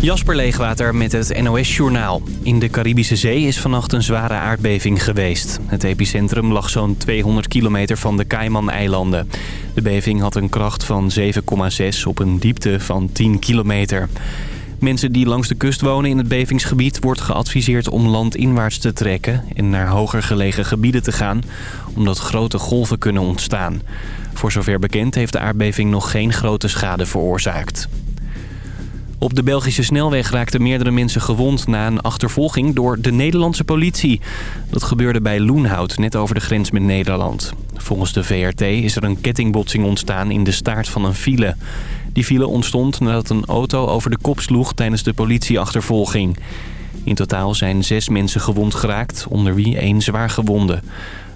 Jasper Leegwater met het NOS Journaal. In de Caribische Zee is vannacht een zware aardbeving geweest. Het epicentrum lag zo'n 200 kilometer van de Cayman-eilanden. De beving had een kracht van 7,6 op een diepte van 10 kilometer. Mensen die langs de kust wonen in het bevingsgebied... wordt geadviseerd om landinwaarts te trekken... en naar hoger gelegen gebieden te gaan... omdat grote golven kunnen ontstaan. Voor zover bekend heeft de aardbeving nog geen grote schade veroorzaakt. Op de Belgische snelweg raakten meerdere mensen gewond na een achtervolging door de Nederlandse politie. Dat gebeurde bij Loenhout, net over de grens met Nederland. Volgens de VRT is er een kettingbotsing ontstaan in de staart van een file. Die file ontstond nadat een auto over de kop sloeg tijdens de politieachtervolging. In totaal zijn zes mensen gewond geraakt, onder wie één zwaar gewonde.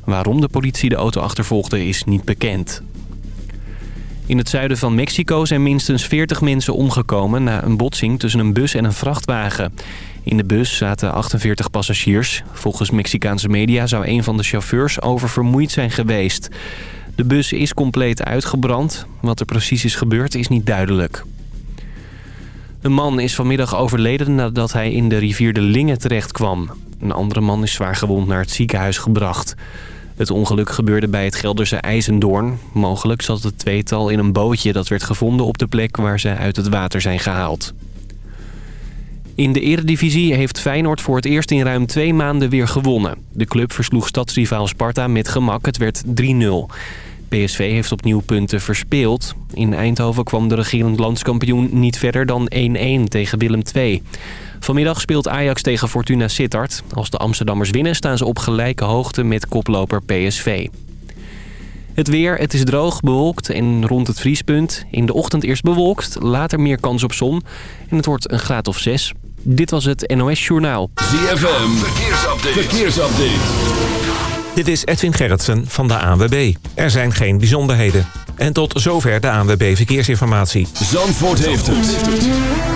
Waarom de politie de auto achtervolgde is niet bekend. In het zuiden van Mexico zijn minstens 40 mensen omgekomen... na een botsing tussen een bus en een vrachtwagen. In de bus zaten 48 passagiers. Volgens Mexicaanse media zou een van de chauffeurs oververmoeid zijn geweest. De bus is compleet uitgebrand. Wat er precies is gebeurd is niet duidelijk. Een man is vanmiddag overleden nadat hij in de rivier de Linge terecht kwam. Een andere man is zwaar gewond naar het ziekenhuis gebracht. Het ongeluk gebeurde bij het Gelderse IJzendoorn. Mogelijk zat het tweetal in een bootje dat werd gevonden op de plek waar ze uit het water zijn gehaald. In de eredivisie heeft Feyenoord voor het eerst in ruim twee maanden weer gewonnen. De club versloeg stadsrivaal Sparta met gemak. Het werd 3-0. PSV heeft opnieuw punten verspeeld. In Eindhoven kwam de regerend landskampioen niet verder dan 1-1 tegen Willem II. Vanmiddag speelt Ajax tegen Fortuna Sittard. Als de Amsterdammers winnen staan ze op gelijke hoogte met koploper PSV. Het weer, het is droog, bewolkt en rond het vriespunt. In de ochtend eerst bewolkt, later meer kans op zon. En het wordt een graad of 6. Dit was het NOS Journaal. ZFM, verkeersupdate. verkeersupdate. Dit is Edwin Gerritsen van de ANWB. Er zijn geen bijzonderheden. En tot zover de ANWB Verkeersinformatie. Zandvoort heeft het.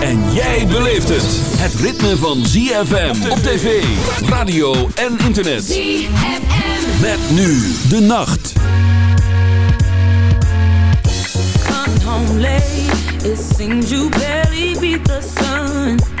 En jij beleeft het. Het ritme van ZFM op tv, radio en internet. ZFM. Met nu de nacht. Come home late. It seems you barely beat the sun.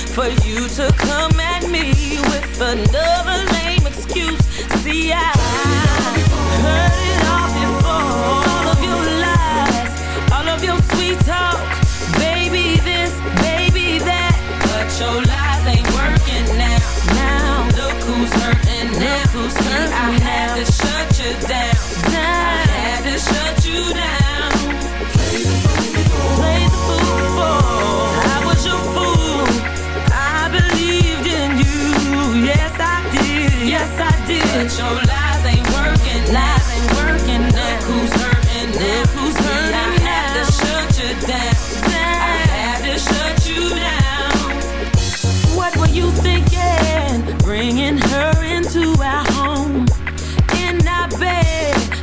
For you to come at me with another lame excuse. See, I heard it all before. All of your lies, all of your sweet talk. Baby this, baby that. But your lies ain't working now. Now, look who's hurting now. Look who's hurting I had to shut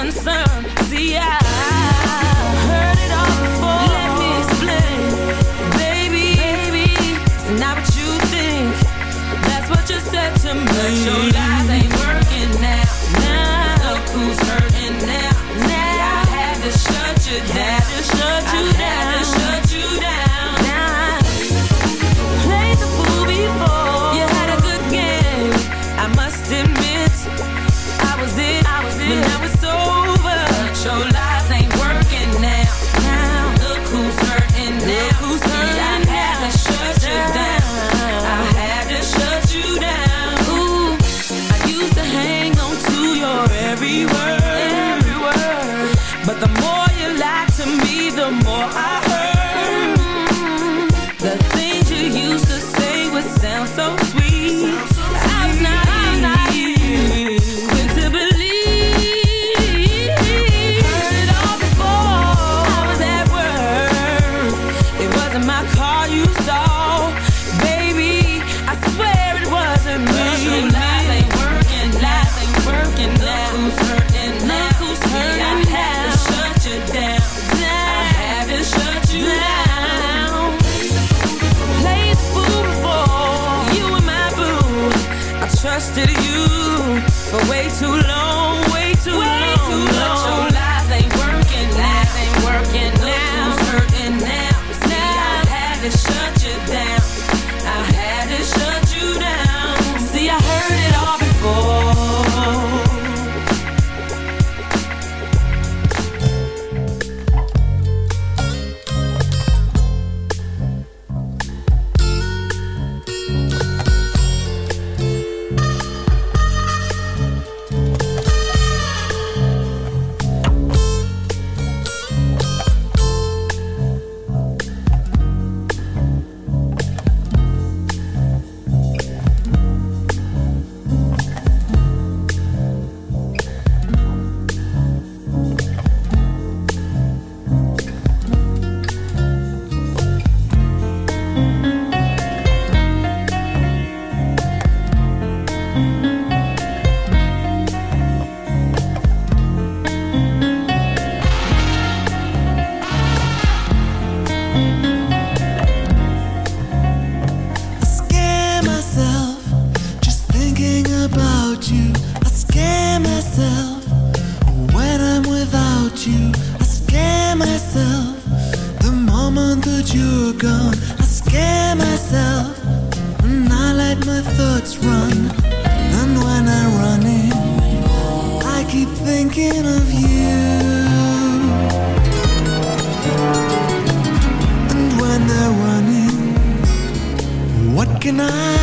concerned. See, I heard it all before. Let me explain, baby. baby it's not what you think. That's what you said to me. But your lies for way too What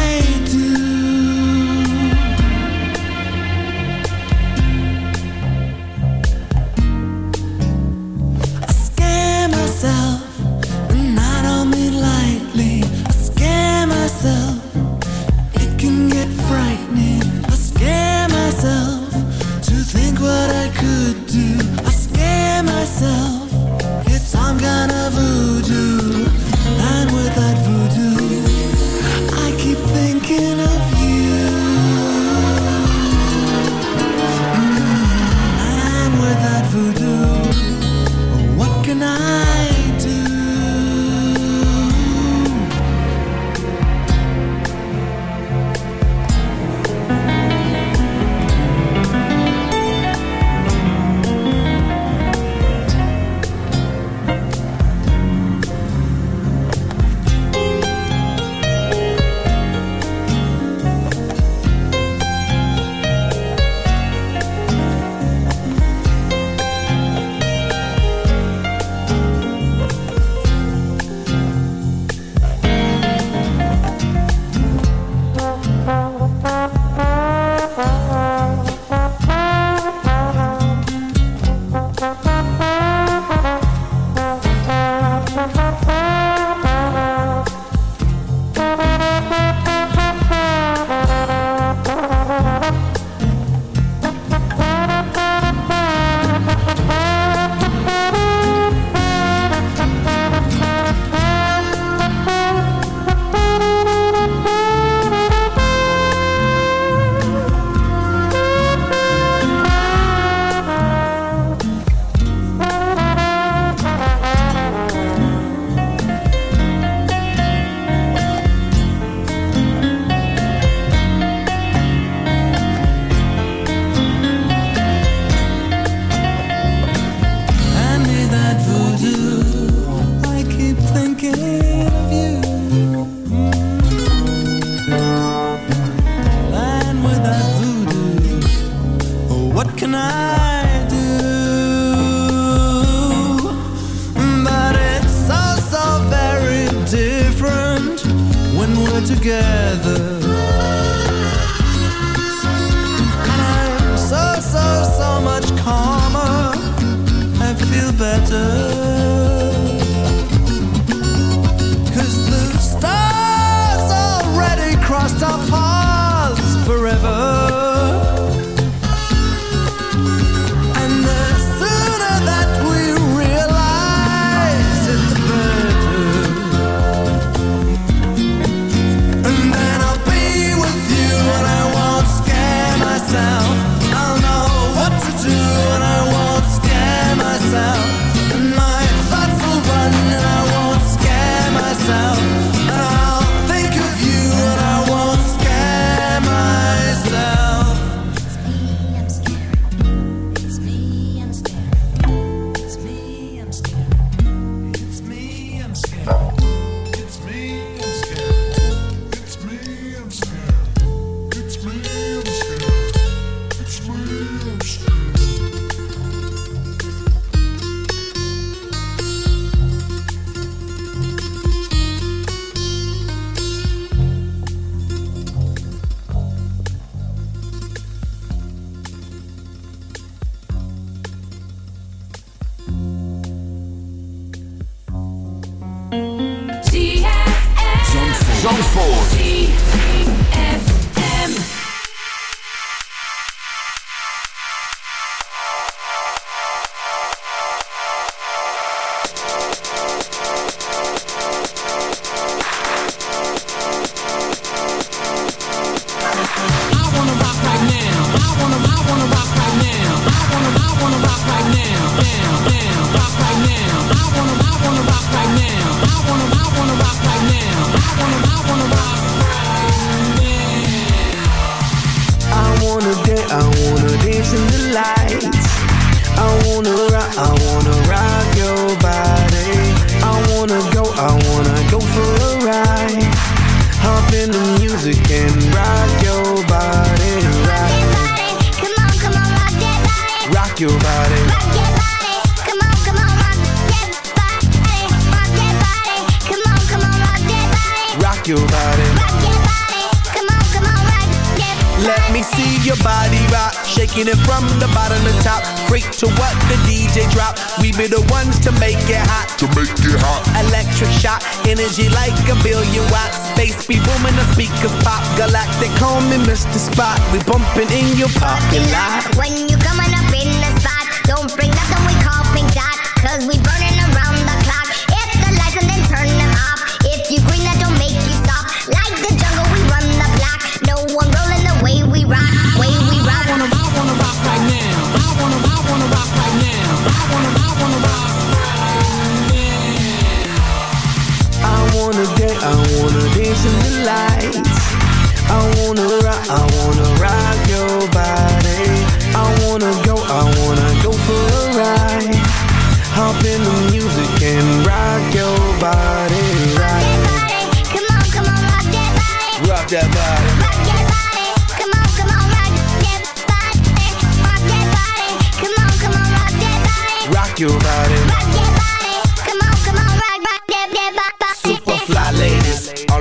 forward.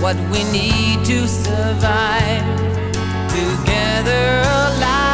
What we need to survive. Together alive,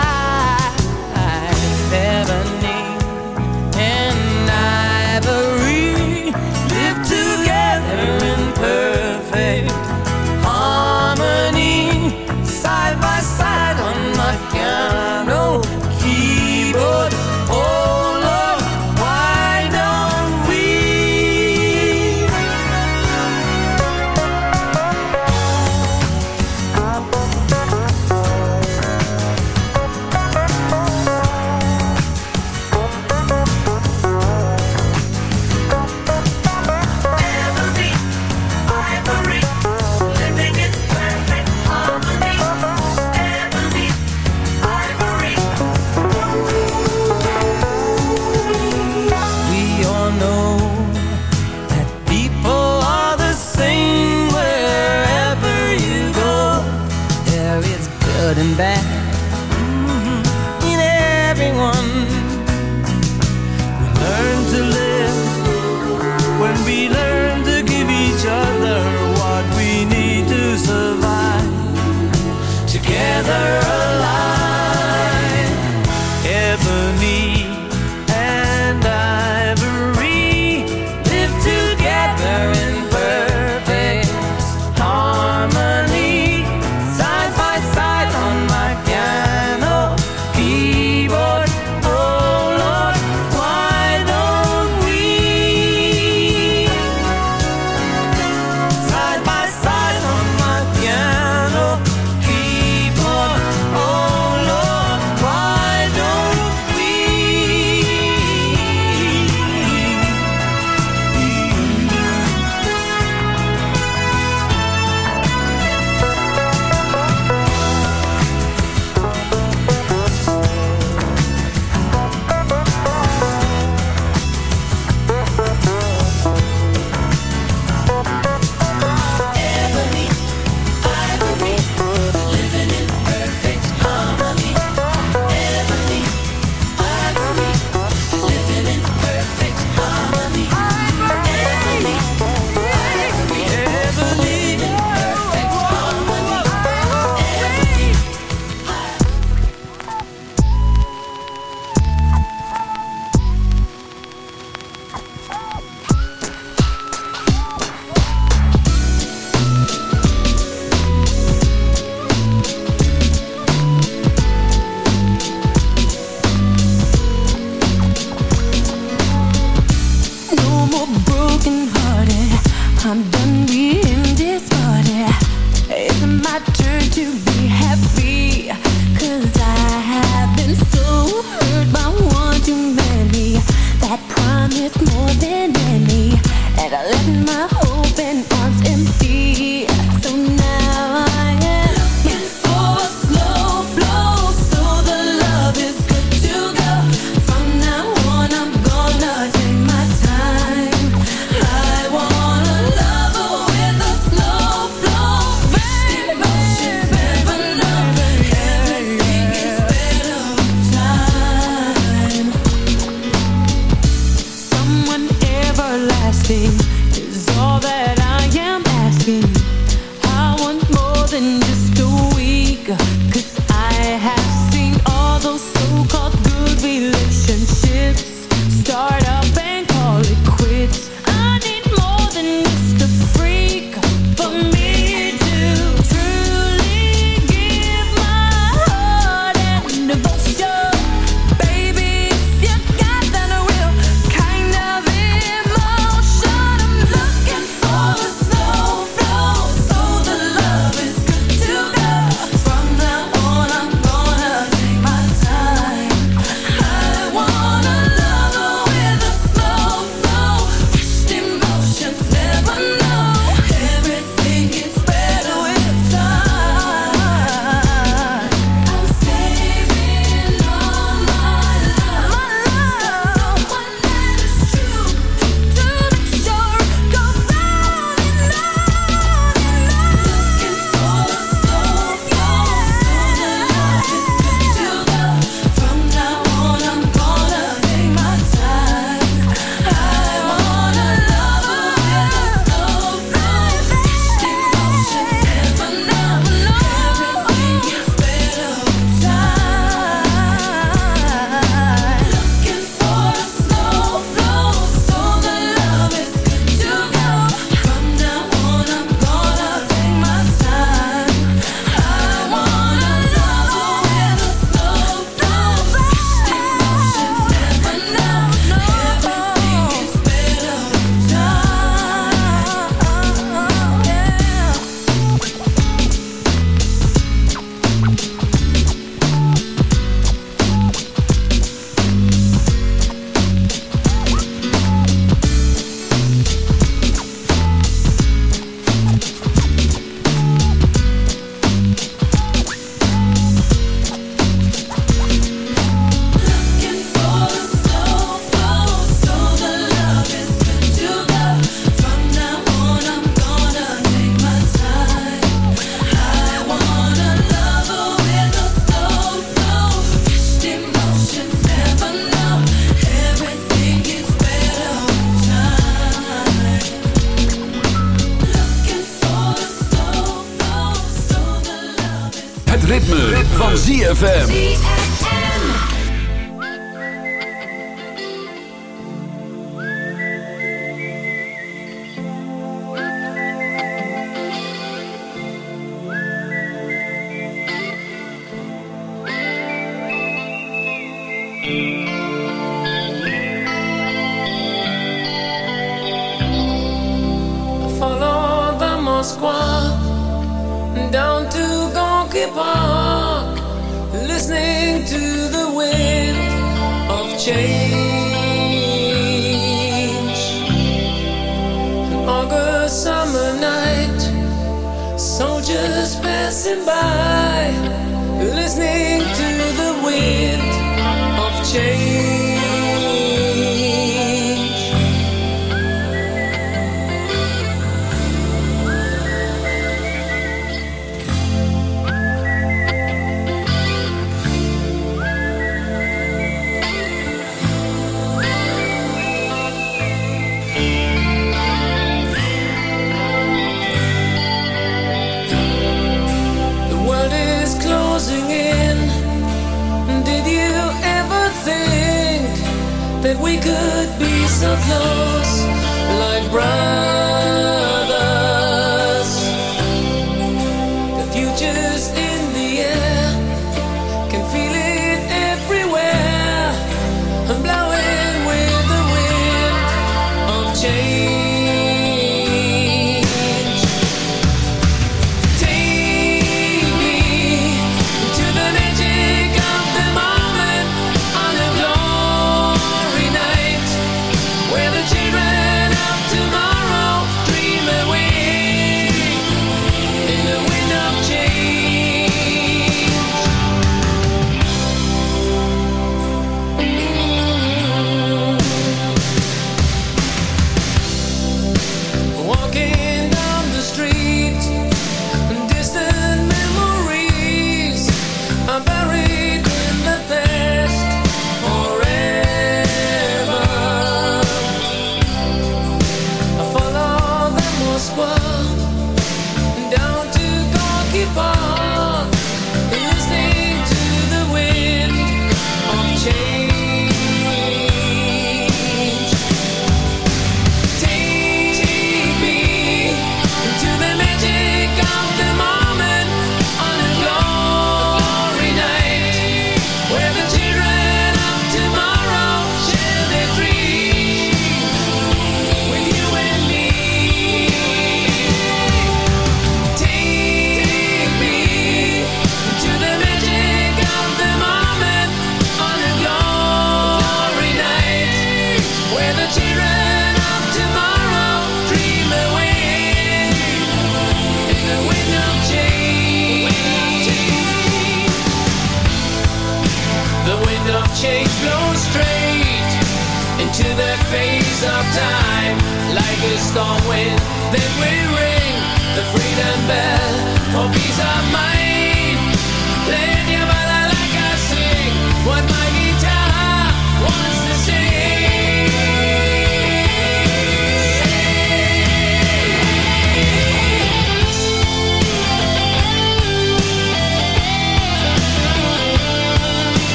ZFM. Could be so close, like brothers?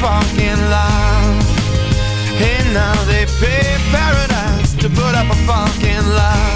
Fucking lot. And now they pay paradise to put up a fucking lie.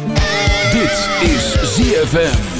Dit is ZFM.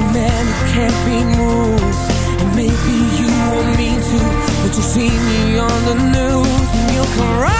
the man who can't be moved. And maybe you want me to, but you see me on the news and you'll come right.